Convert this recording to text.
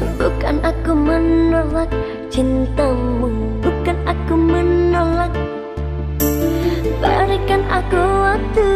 Bukan aku menolak cintamu Bukan aku menolak. Berikan aku waktu